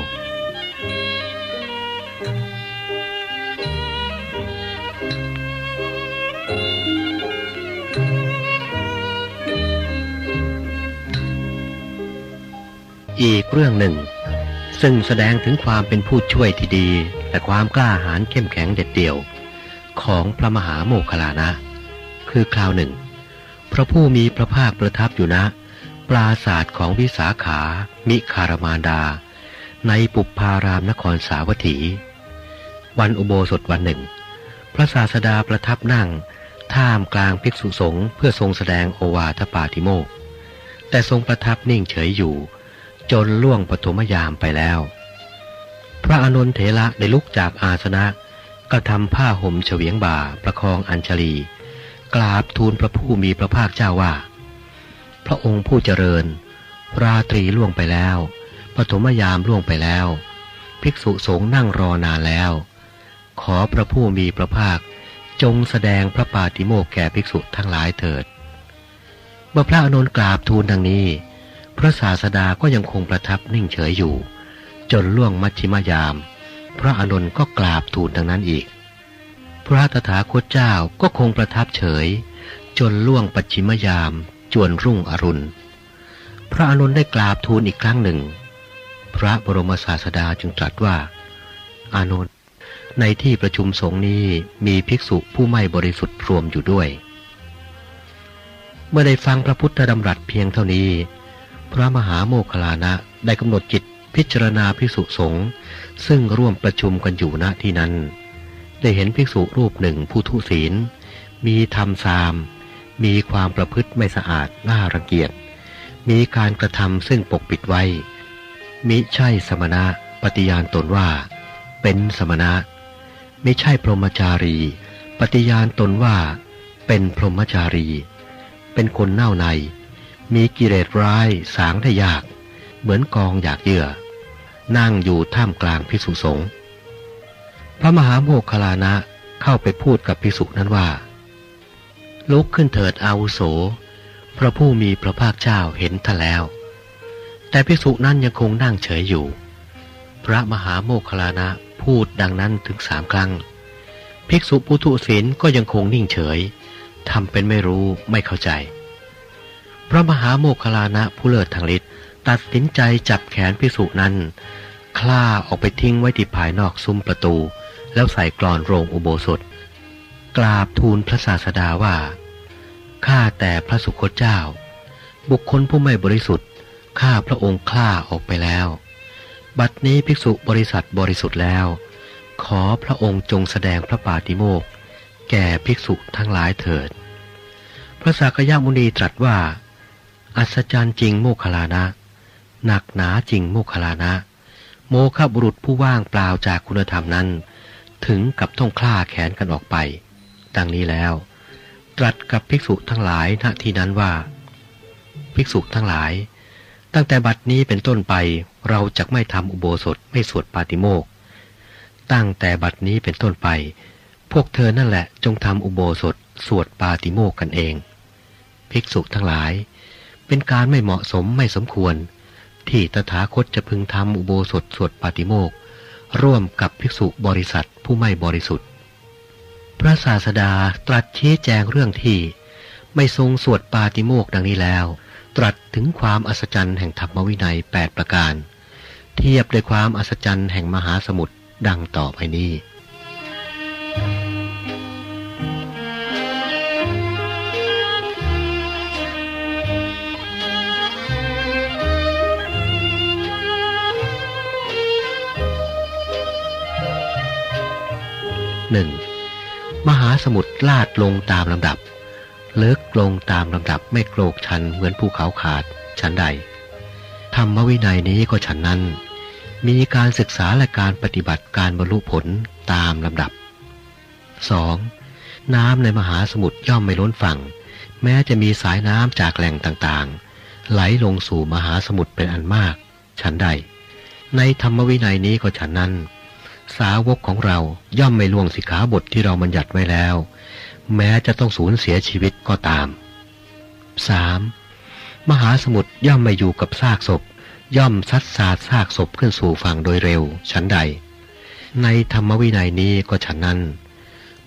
Speaker 1: อีกเรื่องหนึ่ง ซึ่งแสดงถึงความเป็นผู้ช่วยที่ดี และความกล้าหาญเข้มแข็งเด็ดเดี่ยว ของพระมหาโมคคลานะ คือคราวหนึ่ง พระผู้มีพระภาคประทับอยู่ณปราศาสตร์ของวิสาขา มิคารมาดา ในปุปพารามนครสาวัตถี วันอุโบสถวันหนึ่ง พระศาสดาประทับนั่ง ท่ามกลางภิกษุสงฆ์เพื่อทรงแสดงโอวาทปาติโมก แต่ทรงประทับนิ่งเฉยอยู่ จนล่วงปฐมยามไปแล้ว พระอนนเถระได้ลุกจากอาสนะ ก็ทำผ้าห่มเฉวียงบ่าประคองอัญชลี กราบทูลพระผู้มีพระภาคเจ้าว่า พระองค์ผู้เจริญ ราตรีล่วงไปแล้วปฐมยามล่วงไปแล้ว ภิกษุสงฆ์นั่งรอนานแล้ว ขอพระผู้มีพระภาคจงแสดงพระปาติโมกข์แก่ภิกษุทั้งหลายเถิด เมื่อพระอนุ์กราบทูลดังนี้ พระศาสดาก็ยังคงประทับนิ่งเฉยอยู่ จนล่วงมัชชิมยาม พระอานนท์ก็กราบทูลดังนั้นอีก พระตถาคตเจ้าก็คงประทับเฉย จนล่วงปัจฉิมยาม จวนรุ่งอรุณ พระอานนท์ได้กราบทูลอีกครั้งหนึ่ง พระบรมศาสดาจึงตรัสว่า อานนท์ในที่ประชุมสงฆ์นี้มีภิกษุผู้ไม่บริสุทธิ์รวมอยู่ด้วย เมื่อได้ฟังพระพุทธดำรัสเพียงเท่านี้ พระมหาโมคลลานะได้กำหนดจิตพิจารณาภิกษุสงฆ์ ซึ่งร่วมประชุมกันอยู่ณที่นั้น ได้เห็นภิกษุรูปหนึ่งผู้ทุศีล มีธรรมซาม มีความประพฤติไม่สะอาดน่ารังเกียจ มีการกระทำซึ่งปกปิดไว้ มิใช่สมณะปฏิญาณตนว่า เป็นสมณะไม่ใช่พรหมจารี ปฏิญาณตนว่า เป็นพรหมจารี เป็นคนเน่าใน มีกิเลสร้ายสางได้ยาก เหมือนกองอยากเยื่อ นั่งอยู่ท่ามกลางพิสุสงฆ์พระมหาโมคคลานะเข้าไปพูดกับพิสุนั้นว่า ลุกขึ้นเถิดอาวุโส พระผู้มีพระภาคเจ้าเห็นท่านแล้ว แต่พิสุนั้นยังคงนั่งเฉยอยู่ พระมหาโมคคลานะพูดดังนั้นถึงสามครั้ง ภิกษุปุถุศีลก็ยังคงนิ่งเฉยทำเป็นไม่รู้ไม่เข้าใจ พระมหาโมคคลลานะผู้เลิศทางฤทธิ์ ตัดสินใจจับแขนภิกษุนั้น คล้าออกไปทิ้งไว้ที่ภายนอกซุ้มประตู แล้วใส่กรอนโรงอุโบสถ กราบทูลพระศาสดาว่า ข้าแต่พระสุคตเจ้า บุคคลผู้ไม่บริสุทธิ์ ข้าพระองค์คล้าออกไปแล้ว บัดนี้ภิกษุบริษัทบริสุทธิ์แล้ว ขอพระองค์จงแสดงพระปาติโมกข์แก่ภิกษุทั้งหลายเถิด พระสากยมุนีตรัสว่า อัศจรรย์จริงโมคลานะ หนักหนาจริงโมคลานะ โมฆะบุรุษผู้ว่างเปล่าจากคุณธรรมนั้น ถึงกับต้องคล้าแขนกันออกไป ดังนี้แล้ว ตรัสกับภิกษุทั้งหลายณที่นั้นว่า ภิกษุทั้งหลาย ตั้งแต่บัดนี้เป็นต้นไปเราจะไม่ทำอุโบสถไม่สวดปาติโมกตั้งแต่บัดนี้เป็นต้นไป พวกเธอนั่นแหละจงทำอุโบสถสวดปาติโมกกันเอง ภิกษุทั้งหลาย เป็นการไม่เหมาะสมไม่สมควร ที่ตถาคตจะพึงทำอุโบสถสวดปาติโมกร่วมกับภิกษุบริษัทผู้ไม่บริสุทธิ์ พระศาสดาตรัสชี้แจงเรื่องที่ ไม่ทรงสวดปาติโมกดังนี้แล้ว ตรัสถึงความอัศจรรย์แห่งธรรมวินัย 8 ประการ เทียบด้วยความอัศจรรย์แห่งมหาสมุทรดังต่อไปนี้ หนึ่งมหาสมุทรลาดลงตามลำดับ เลิกลงตามลำดับไม่โกรกชันเหมือนภูเขาขาดชั้นใด ธรรมวินัยนี้ก็ฉันนั้น มีการศึกษาและการปฏิบัติการบรรลุผลตามลำดับ 2. น้ำในมหาสมุทรย่อมไม่ล้นฝั่ง แม้จะมีสายน้ำจากแหล่งต่างๆ ไหลลงสู่มหาสมุทรเป็นอันมาก ฉันใด ในธรรมวินัยนี้ก็ฉันนั้น สาวกของเราย่อมไม่ล่วงสิกขาบทที่เราบัญญัติไว้แล้ว แม้จะต้องสูญเสียชีวิตก็ตาม 3. มหาสมุทรย่อมไม่อยู่กับซากศพ ย่อมซัดสาดซากศพขึ้นสู่ฝั่งโดยเร็ว ฉันใด ในธรรมวินัยนี้ก็ฉันนั้น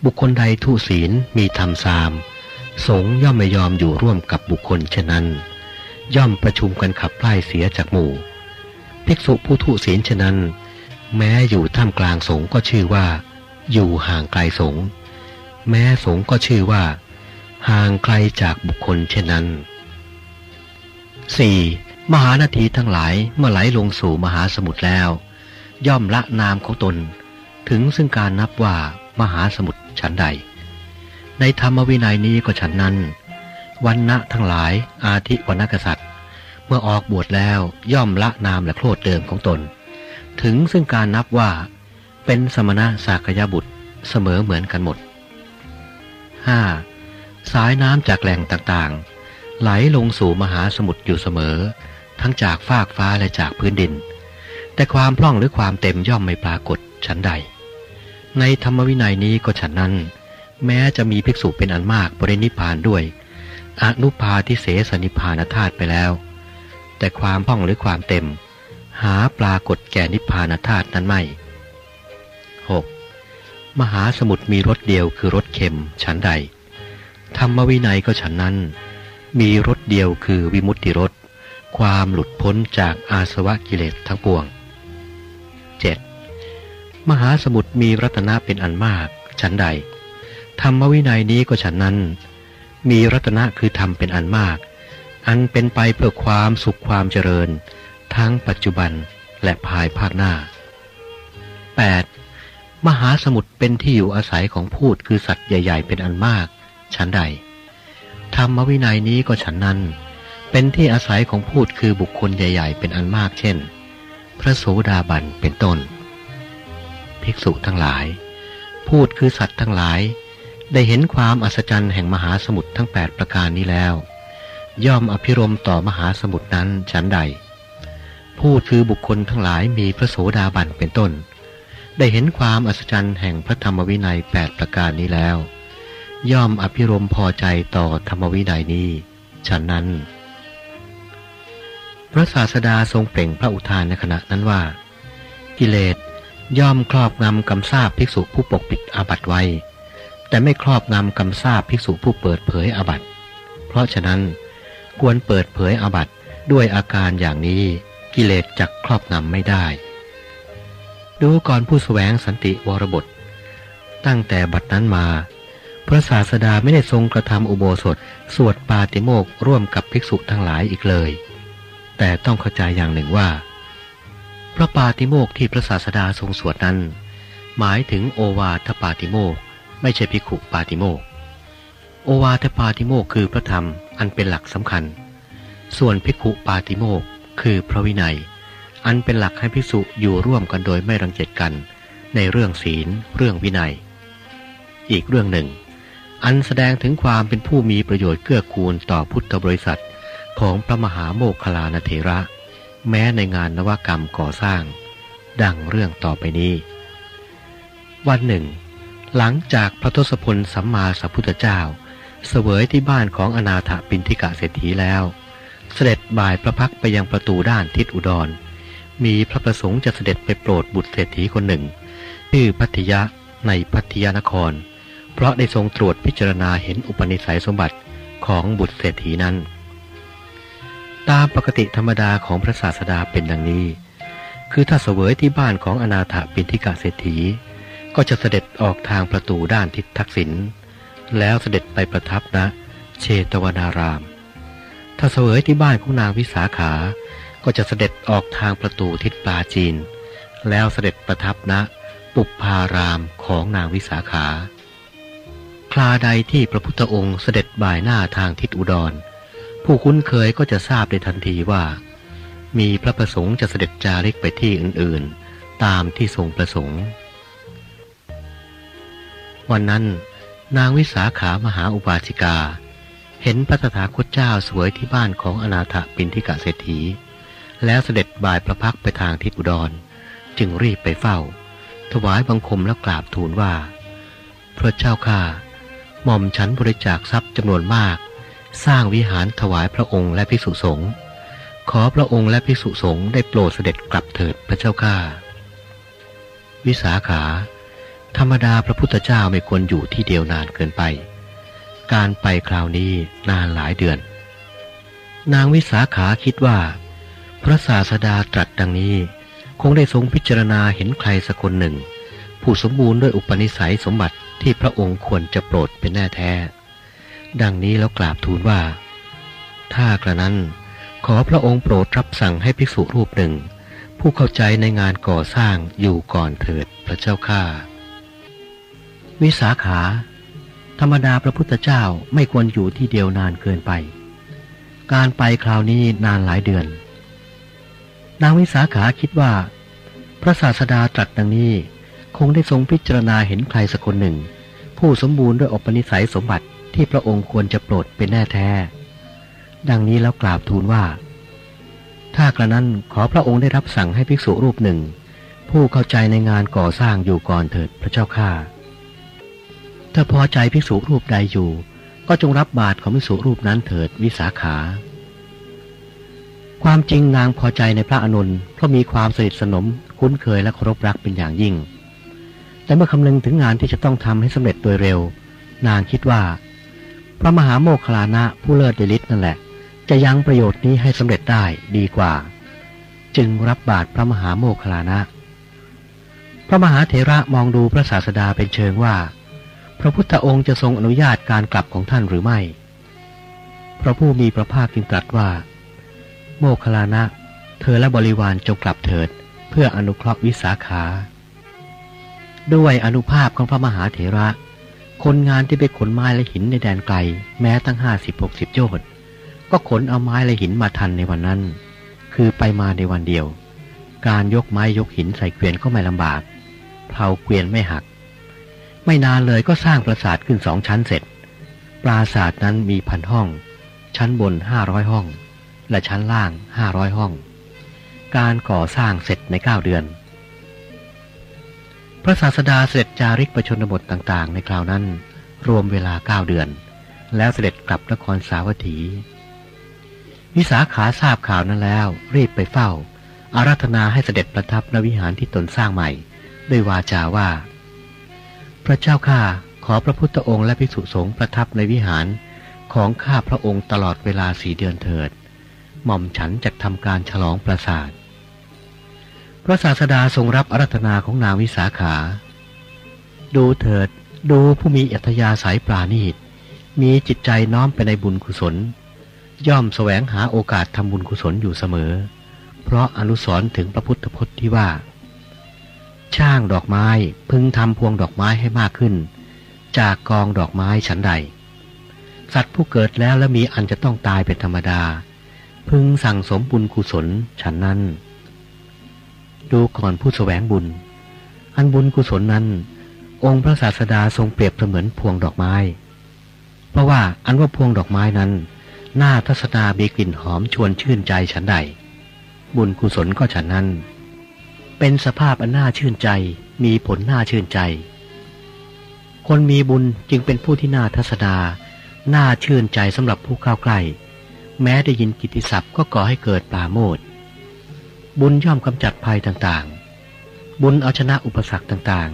Speaker 1: บุคคลใดทุศีลมีธรรมสาม สงย่อมไม่ยอมอยู่ร่วมกับบุคคลเช่นนั้น ย่อมประชุมกันขับไล่เสียจากหมู่ ภิกษุผู้ทุศีลเช่นนั้น แม้อยู่ท่ามกลางสงก็ชื่อว่า อยู่ห่างไกลสง แม้สงก็ชื่อว่า ห่างไกลจากบุคคลเช่นนั้น 4. มหานาทีทั้งหลายเมื่อไหลลงสู่มหาสมุทรแล้ว ย่อมละนามของตน ถึงซึ่งการนับว่ามหาสมุทรฉันใด ในธรรมวินัยนี้ก็ฉันนั้นวันณะทั้งหลายอาทิวันกษัตริย์ เมื่อออกบวชแล้วย่อมละนามและโครดเดิมของตน ถึงซึ่งการนับว่า เป็นสมณะสากยบุตรเสมอเหมือนกันหมด 5. สายน้ำจากแหล่งต่างๆ ไหลลงสู่มหาสมุทรอยู่เสมอ ทั้งจากฟากฟ้าและจากพื้นดิน แต่ความพร่องหรือความเต็มย่อมไม่ปรากฏฉันใด ในธรรมวินัยนี้ก็ฉันนั้น แม้จะมีภิกษุเป็นอันมากบรินิพานด้วย อนุภาทิเสสนิพพานธาตุไปแล้ว แต่ความพร่องหรือความเต็ม หาปรากฏแก่นิพพานธาตุนั้นไม่ 6. มหาสมุทรมีรสเดียวคือรสเค็มฉันใด ธรรมวินัยก็ฉันนั้น มีรสเดียวคือวิมุตติรสความหลุดพ้นจากอาสวะกิเลสทั้งปวง 7. มหาสมุทรมีรัตนะเป็นอันมากฉันใด ธรรมวินัยนี้ก็ฉันนั้น มีรัตนะคือธรรมเป็นอันมาก อันเป็นไปเพื่อความสุขความเจริญ ทั้งปัจจุบันและภายภาคหน้า 8. มหาสมุทรเป็นที่อยู่อาศัยของพูดคือสัตว์ใหญ่ ๆ เป็นอันมาก ฉันใด ธรรมวินัยนี้ก็ฉันนั้น เป็นที่อาศัยของพูดคือบุคคลใหญ่ ๆ เป็นอันมากเช่น พระโสดาบันเป็นต้น ภิกษุทั้งหลาย พูดคือสัตว์ทั้งหลาย ได้เห็นความอัศจรรย์แห่งมหาสมุทรทั้ง 8 ประการนี้แล้ว ย่อมอภิรมต่อมหาสมุทรนั้นฉันใด พูดคือบุคคลทั้งหลายมีพระโสดาบันเป็นต้น ได้เห็นความอัศจรรย์แห่งพระธรรมวินัย8ประการนี้แล้ว ย่อมอภิรมพอใจต่อธรรมวินัยนี้ฉะนั้น พระศาสดาทรงเปล่งพระอุทานในขณะนั้นว่า กิเลสย่อมครอบงำกำซาบภิกษุผู้ปกปิดอาบัติไว้ แต่ไม่ครอบงำกำซาบภิกษุผู้เปิดเผยอาบัติ เพราะฉะนั้นควรเปิดเผยอาบัติด้วยอาการอย่างนี้ กิเลสจักครอบงำไม่ได้ ดูก่อนผู้สแสวงสันติวรบท ตั้งแต่บัดนั้นมา พระศาสดาไม่ได้ทรงกระทำอุโบสถ สวดปาติโมกร่วมกับภิกษุทั้งหลายอีกเลย แต่ต้องเข้าใจอย่างหนึ่งว่า พระปาติโมกที่พระศาสดาทรงสวดนั้น หมายถึงโอวาทปาติโมกไม่ใช่ภิกขุปาติโมกโอวาทปาติโมกคือพระธรรมอันเป็นหลักสำคัญ ส่วนภิกขุปาติโมก คือพระวินัย อันเป็นหลักให้ภิกษุอยู่ร่วมกันโดยไม่รังเกียจกัน ในเรื่องศีล เรื่องวินัย อีกเรื่องหนึ่ง อันแสดงถึงความเป็นผู้มีประโยชน์เกื้อกูลต่อพุทธบริษัทของพระมหาโมคคลานเถระ แม้ในงานนวกรรมก่อสร้าง ดังเรื่องต่อไปนี้ วันหนึ่ง หลังจากพระทศพลสัมมาสัพพุทธเจ้า เสวยที่บ้านของอนาถปินทิกะเศรษฐีแล้ว เสด็จบ่ายประพักไปยังประตูด้านทิศอุดร มีพระประสงค์จะเสด็จไปโปรดบุตรเศรษฐีคนหนึ่ง ชื่อพัทยะในพัทยานคร เพราะได้ทรงตรวจพิจารณาเห็นอุปนิสัยสมบัติของบุตรเศรษฐีนั้น ตามปกติธรรมดาของพระศาสดาเป็นดังนี้ คือถ้าเสวยที่บ้านของอนาถปินทิกะเศรษฐี ก็จะเสด็จออกทางประตูด้านทิศทักษิณแล้วเสด็จไปประทับณเชตวนาราม ถ้าเสวยที่บ้านของนางวิสาขา ก็จะเสด็จออกทางประตูทิศปาจีน แล้วเสด็จประทับณปุปพารามของนางวิสาขา คลาใดที่พระพุทธองค์เสด็จบ่ายหน้าทางทิศอุดร ผู้คุ้นเคยก็จะทราบในทันทีว่า มีพระประสงค์จะเสด็จจาริกไปที่อื่นๆ ตามที่ทรงประสงค์ วันนั้นนางวิสาขามหาอุบาสิกา เห็นพระตถาคตเจ้าสวยที่บ้านของอนาถปินทิกะเศรษฐี แล้วเสด็จบ่ายประพักไปทางทิศอุดร จึงรีบไปเฝ้า ถวายบังคมแล้วกราบทูลว่า พระเจ้าข้าหม่อมฉันบริจาคทรัพย์จำนวนมาก สร้างวิหารถวายพระองค์และภิกษุสงฆ์ขอพระองค์และภิกษุสงฆ์ได้โปรดเสด็จกลับเถิดพระเจ้าข้าวิสาขา ธรรมดาพระพุทธเจ้าไม่ควรอยู่ที่เดียวนานเกินไป การไปคราวนี้นานหลายเดือน นางวิสาขาคิดว่า พระศาสดาตรัสดังนี้ คงได้ทรงพิจารณาเห็นใครสักคนหนึ่ง ผู้สมบูรณ์ด้วยอุปนิสัยสมบัติที่พระองค์ควรจะโปรดเป็นแน่แท้ ดังนี้แล้วกราบทูลว่า ถ้ากระนั้นขอพระองค์โปรดรับสั่งให้ภิกษุรูปหนึ่ง ผู้เข้าใจในงานก่อสร้างอยู่ก่อนเถิดพระเจ้าข้าวิสาขา ธรรมดาพระพุทธเจ้าไม่ควรอยู่ที่เดียวนานเกินไป การไปคราวนี้นานหลายเดือน นางวิสาขาคิดว่า พระศาสดาตรัสดังนี้คงได้ทรงพิจารณาเห็นใครสักคนหนึ่ง ผู้สมบูรณ์ด้วยอปนิสัยสมบัติที่พระองค์ควรจะโปรดเป็นแน่แท้ ดังนี้แล้วกราบทูลว่า ถ้ากระนั้นขอพระองค์ได้รับสั่งให้ภิกษุรูปหนึ่ง ผู้เข้าใจในงานก่อสร้างอยู่ก่อนเถิดพระเจ้าข้า ถ้าพอใจภิกษุรูปใดอยู่ ก็จงรับบาตรของภิกษุรูปนั้นเถิดวิสาขา ความจริงนางพอใจในพระอนุนเพราะมีความสนิทสนมคุ้นเคยและเคารพรักเป็นอย่างยิ่ง แต่เมื่อคำนึงถึงงานที่จะต้องทำให้สำเร็จโดยเร็ว นางคิดว่า พระมหาโมคคลานะผู้เลิศเดลิศนั่นแหละ จะยังประโยชน์นี้ให้สำเร็จได้ดีกว่า จึงรับบาตรพระมหาโมคคลานะ พระมหาเถระมองดูพระศาสดาเป็นเชิงว่า พระพุทธองค์จะทรงอนุญาตการกลับของท่านหรือไม่ พระผู้มีพระภาคจึงตรัสว่า โมคลานะ เธอและบริวารจงกลับเถิด เพื่ออนุเคราะห์วิสาขา ด้วยอนุภาพของพระมหาเถระ คนงานที่ไปขนไม้และหินในแดนไกล แม้ตั้งห้าสิบหกสิบโยชน์ก็ขนเอาไม้และหินมาทันในวันนั้น คือไปมาในวันเดียว การยกไม้ยกหินใส่เกวียนก็ไม่ลำบากเพลาเกวียนไม่หัก ไม่นานเลยก็สร้างปราสาทขึ้นสองชั้นเสร็จ ปราสาทนั้นมีพันห้อง ชั้นบนห้าร้อยห้อง และชั้นล่างห้าร้อยห้อง การก่อสร้างเสร็จในเก้าเดือน พระศาสดาเสด็จจาริกประชนบทต่างๆ ในคราวนั้น รวมเวลาเก้าเดือน แล้วเสด็จกลับนครสาวัตถีวิสาขาทราบข่าวนั้นแล้ว รีบไปเฝ้า อาราธนาให้เสด็จประทับนวิหารที่ตนสร้างใหม่ ด้วยวาจาว่า พระเจ้าข้าขอพระพุทธองค์และภิกษุสงฆ์ประทับในวิหารของข้าพระองค์ตลอดเวลาสี่เดือนเถิด หม่อมฉันจะทำการฉลองปราสาท พระศาสดาทรงรับอารัธนาของนางวิสาขา ดูเถิดดูผู้มีอัธยาศัยปราณีต มีจิตใจน้อมไปในบุญกุศล ย่อมแสวงหาโอกาสทำบุญกุศลอยู่เสมอ เพราะอนุสรถึงพระพุทธพจน์ที่ว่า ช่างดอกไม้พึงทำพวงดอกไม้ให้มากขึ้น จากกองดอกไม้ฉันใด สัตว์ผู้เกิดแล้วและมีอันจะต้องตายเป็นธรรมดา พึงสั่งสมบุญกุศลฉันนั้น ดูก่อนผู้แสวงบุญ อันบุญกุศลนั้น องค์พระศาสดาทรงเปรียบเสมือนพวงดอกไม้ เพราะว่าอันว่าพวงดอกไม้นั้น หน้าทัศนามีกลิ่นหอมชวนชื่นใจฉันใด บุญกุศลก็ฉันนั้น เป็นสภาพอันน่าชื่นใจ มีผลน่าชื่นใจ คนมีบุญจึงเป็นผู้ที่น่าทัศนา น่าชื่นใจสำหรับผู้เข้าใกล้ แม้ได้ยินกิติศัพท์ก็ก่อให้เกิดปาโมทย์บุญย่อมกำจัดภัยต่างๆ บุญเอาชนะอุปสรรคต่าง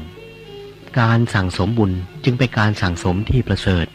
Speaker 1: ๆ การสั่งสมบุญจึงเป็นการสั่งสมที่ประเสริฐ